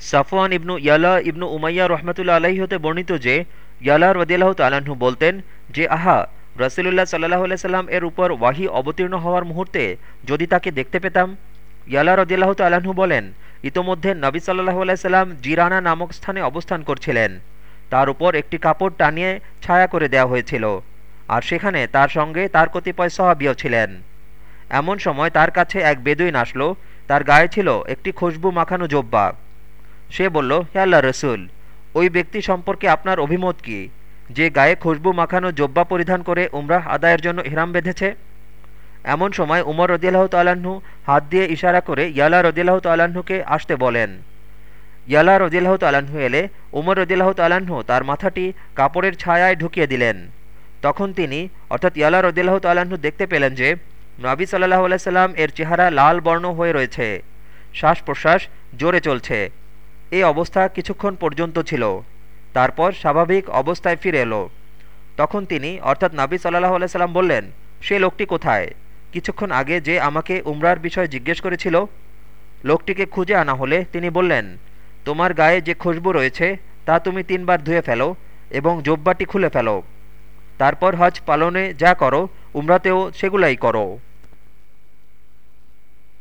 সাফওয়ান ইবনু ইয়ালা ইবনু Umayya রহমতুল্লা আলাহি হতে বর্ণিত যে, ইয়ালা রদিয়াল্লাহ তালাহু বলতেন যে, আহা রসুল্লাহ সাল্লাহ সাল্লাম এর উপর ওয়াহি অবতীর্ণ হওয়ার মুহূর্তে যদি তাকে দেখতে পেতাম, ইয়ালা রদিয়াল্লাহ তালাহু বলেন, ইতোমধ্যে নবী সাল্লাহ সাল্লাম জিরানা নামক স্থানে অবস্থান করছিলেন। তার উপর একটি কাপড় টানিয়ে ছায়া করে দেওয়া হয়েছিল আর সেখানে তার সঙ্গে তার কতিপয় সহাবিও ছিলেন। এমন সময় তার কাছে এক বেদুইন আসলো, তার গায়ে ছিল একটি খুশবু মাখানো জোব্বা। সে বলল, হে আল্লাহ রসুল, ওই ব্যক্তি সম্পর্কে আপনার অভিমত কি? যে গায়ে খুশবু মাখানো জোব্বা পরিধান করে উমরাহ আদায়ের জন্য হিরাম বেঁধেছে? এমন সময় উমর রদিয়াল্লাহ তাল্লাহ্ন হাত দিয়ে ইশারা করে ইয়ালা রদিয়াল্লাহ তাল্লাহ্নকে আসতে বলেন। ইয়ালা রদিয়াল্লাহ তাল্লাহ্ন এলে উমর রদিয়াল্লাহ তাল্লাহ্ন তার মাথাটি কাপড়ের ছায়ায় ঢুকিয়ে দিলেন। তখন তিনি, অর্থাৎ ইয়ালা রদিয়াল্লাহ তাল্লাহ্ন দেখতে পেলেন যে, নবী সাল্লাহ আলাইসাল্লাম এর চেহারা লাল বর্ণ হয়ে রয়েছে। শ্বাস প্রশ্বাস জোরে চলছে। এই অবস্থা কিছুক্ষণ পর্যন্ত ছিল। তারপর স্বাভাবিক অবস্থায় ফিরে এলো। তখন তিনি, অর্থাৎ নাবী সাল্লাহ আলাইসাল্লাম বললেন, সে লোকটি কোথায়? কিছুক্ষণ আগে যে আমাকে উমরার বিষয়ে জিজ্ঞেস করেছিল, লোকটিকে খুঁজে আনা হলে তিনি বললেন, তোমার গায়ে যে খুশবু রয়েছে, তা তুমি তিনবার ধুয়ে ফেলো এবং জোব্বাটি খুলে ফেলো। তারপর হজ পালনে যা করো, উমরাতেও সেগুলাই করো।